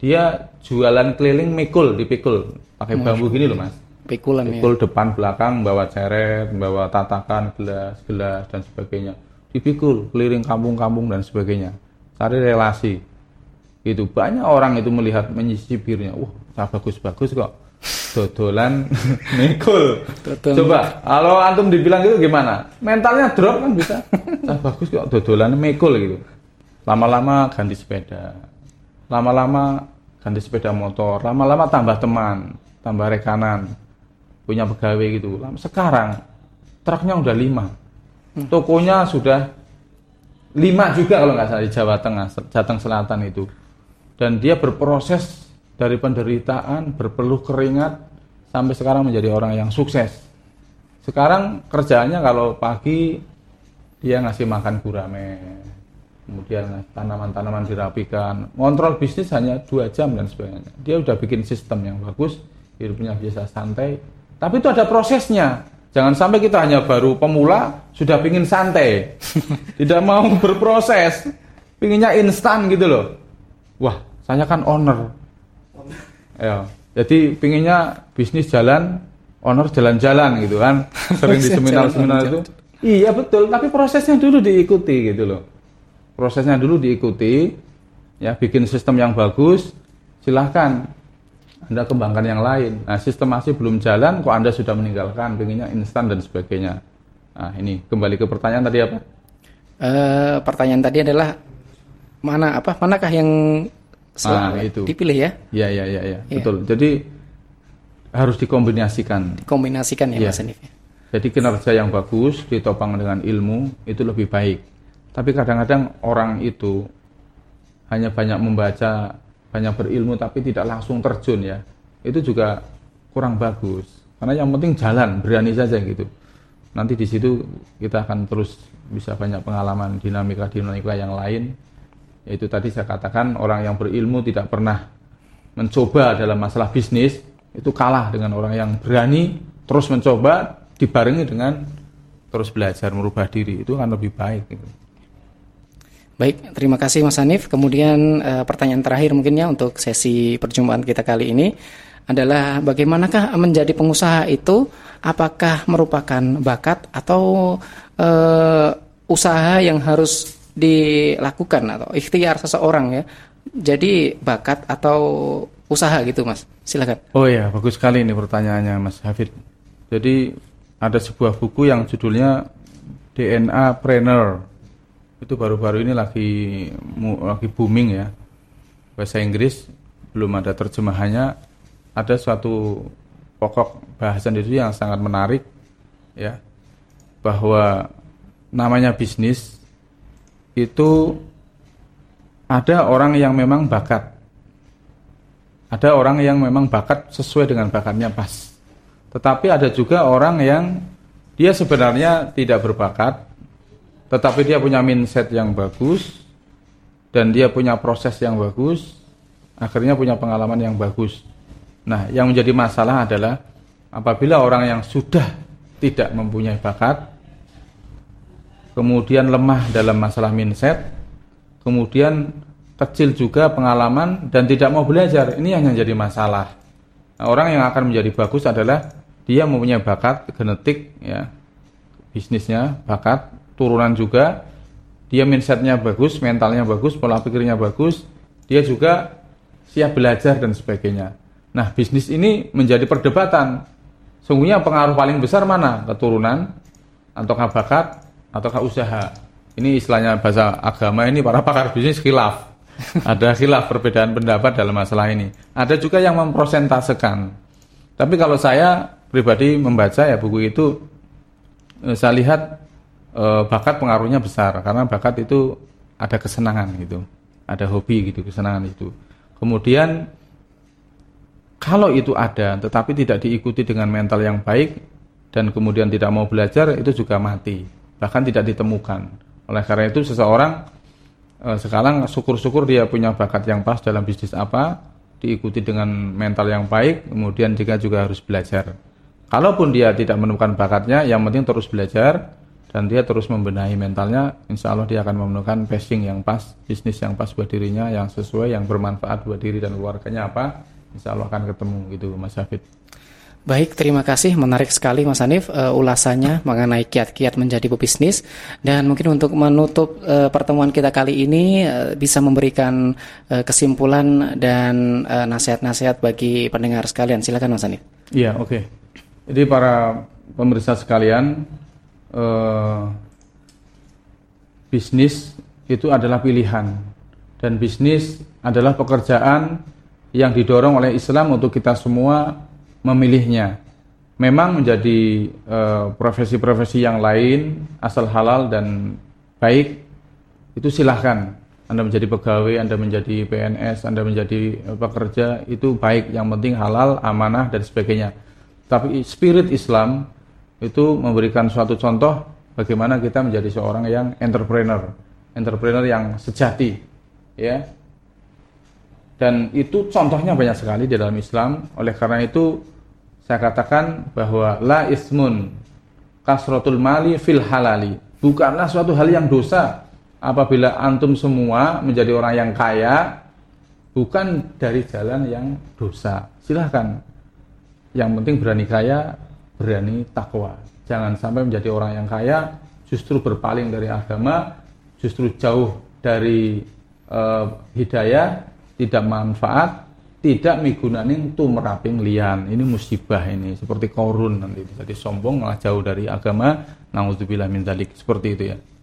dia jualan keliling mikul dipikul pakai bambu gini loh mas. Pikulan ya. Pikul depan belakang bawa ceret, bawa tatakan, gelas, gelas dan sebagainya. Dipikul keliling kampung-kampung dan sebagainya. Cari relasi. Itu banyak orang itu melihat menyisipirnya. Wah, uh, bagus-bagus kok. Dodolan mikul. Dodol. Coba kalau antum dibilang gitu gimana? Mentalnya drop kan bisa. Ah, bagus kok dodolan mikul gitu. Lama-lama ganti sepeda. Lama-lama ganti sepeda motor. Lama-lama tambah teman, tambah rekanan punya pegawai gitu. Sekarang truknya udah lima, tokonya sudah lima juga kalau nggak salah di Jawa Tengah, Jateng Selatan itu. Dan dia berproses dari penderitaan, berpeluh keringat sampai sekarang menjadi orang yang sukses. Sekarang kerjaannya kalau pagi dia ngasih makan gurame, kemudian tanaman-tanaman dirapikan, ngontrol bisnis hanya dua jam dan sebagainya. Dia udah bikin sistem yang bagus, hidupnya biasa santai, tapi itu ada prosesnya. Jangan sampai kita hanya baru pemula sudah pingin santai, tidak mau berproses, pinginnya instan gitu loh. Wah, saya kan owner. Ya, jadi pinginnya bisnis jalan, owner jalan-jalan gitu kan, sering di seminar-seminar itu. Iya betul, tapi prosesnya dulu diikuti gitu loh. Prosesnya dulu diikuti, ya bikin sistem yang bagus, silahkan anda kembangkan yang lain. Nah, sistem masih belum jalan, kok Anda sudah meninggalkan, pengennya instan dan sebagainya. Nah, ini kembali ke pertanyaan tadi apa? Uh, pertanyaan tadi adalah mana apa manakah yang nah, itu. dipilih ya? Iya, iya, iya, ya. betul. Jadi harus dikombinasikan. Dikombinasikan ya, ya. Mas. Jadi kinerja yang bagus ditopang dengan ilmu itu lebih baik. Tapi kadang-kadang orang itu hanya banyak membaca banyak berilmu tapi tidak langsung terjun ya. Itu juga kurang bagus. Karena yang penting jalan berani saja gitu. Nanti di situ kita akan terus bisa banyak pengalaman dinamika dinamika yang lain. Yaitu tadi saya katakan orang yang berilmu tidak pernah mencoba dalam masalah bisnis itu kalah dengan orang yang berani terus mencoba dibarengi dengan terus belajar merubah diri. Itu akan lebih baik gitu. Baik, terima kasih Mas Hanif. Kemudian e, pertanyaan terakhir mungkin ya untuk sesi perjumpaan kita kali ini adalah bagaimanakah menjadi pengusaha itu apakah merupakan bakat atau e, usaha yang harus dilakukan atau ikhtiar seseorang ya. Jadi bakat atau usaha gitu Mas. Silakan. Oh ya, bagus sekali ini pertanyaannya Mas Hafid. Jadi ada sebuah buku yang judulnya DNA Trainer itu baru-baru ini lagi lagi booming ya. Bahasa Inggris belum ada terjemahannya. Ada suatu pokok bahasan itu yang sangat menarik ya. Bahwa namanya bisnis itu ada orang yang memang bakat. Ada orang yang memang bakat sesuai dengan bakatnya pas tetapi ada juga orang yang dia sebenarnya tidak berbakat tetapi dia punya mindset yang bagus dan dia punya proses yang bagus, akhirnya punya pengalaman yang bagus. Nah, yang menjadi masalah adalah apabila orang yang sudah tidak mempunyai bakat, kemudian lemah dalam masalah mindset, kemudian kecil juga pengalaman dan tidak mau belajar, ini yang menjadi masalah. Nah, orang yang akan menjadi bagus adalah dia mempunyai bakat genetik, ya, bisnisnya, bakat, turunan juga dia mindsetnya bagus, mentalnya bagus, pola pikirnya bagus, dia juga siap belajar dan sebagainya. Nah, bisnis ini menjadi perdebatan. Sungguhnya pengaruh paling besar mana? Keturunan, ataukah bakat, ataukah usaha? Ini istilahnya bahasa agama ini para pakar bisnis khilaf. Ada khilaf perbedaan pendapat dalam masalah ini. Ada juga yang memprosentasekan. Tapi kalau saya pribadi membaca ya buku itu, eh, saya lihat e, bakat pengaruhnya besar karena bakat itu ada kesenangan gitu, ada hobi gitu, kesenangan itu. Kemudian kalau itu ada tetapi tidak diikuti dengan mental yang baik dan kemudian tidak mau belajar itu juga mati, bahkan tidak ditemukan. Oleh karena itu seseorang e, sekarang syukur-syukur dia punya bakat yang pas dalam bisnis apa, diikuti dengan mental yang baik, kemudian jika juga harus belajar. kalaupun dia tidak menemukan bakatnya, yang penting terus belajar dan dia terus membenahi mentalnya, insya Allah dia akan menemukan passing yang pas, bisnis yang pas buat dirinya, yang sesuai, yang bermanfaat buat diri dan keluarganya apa, insya Allah akan ketemu gitu Mas Hafid. Baik, terima kasih. Menarik sekali Mas Hanif uh, ulasannya mengenai kiat-kiat menjadi pebisnis. Dan mungkin untuk menutup uh, pertemuan kita kali ini uh, bisa memberikan uh, kesimpulan dan nasihat-nasihat bagi pendengar sekalian. Silakan Mas Hanif. Iya, oke. Okay. Jadi para pemirsa sekalian, uh, bisnis itu adalah pilihan dan bisnis adalah pekerjaan yang didorong oleh Islam untuk kita semua memilihnya. Memang menjadi eh, profesi-profesi yang lain asal halal dan baik itu silahkan. Anda menjadi pegawai, Anda menjadi PNS, Anda menjadi uh, pekerja itu baik. Yang penting halal, amanah dan sebagainya. Tapi spirit Islam itu memberikan suatu contoh bagaimana kita menjadi seorang yang entrepreneur, entrepreneur yang sejati, ya. Dan itu contohnya banyak sekali di dalam Islam. Oleh karena itu saya katakan bahwa la ismun kasrotul mali fil halali. Bukanlah suatu hal yang dosa. Apabila antum semua menjadi orang yang kaya bukan dari jalan yang dosa. Silahkan. Yang penting berani kaya berani takwa. Jangan sampai menjadi orang yang kaya justru berpaling dari agama justru jauh dari uh, hidayah tidak manfaat tidak migunaning tu meraping lian. Ini musibah ini seperti korun nanti jadi sombong malah jauh dari agama. Naudzubillah min dalik seperti itu ya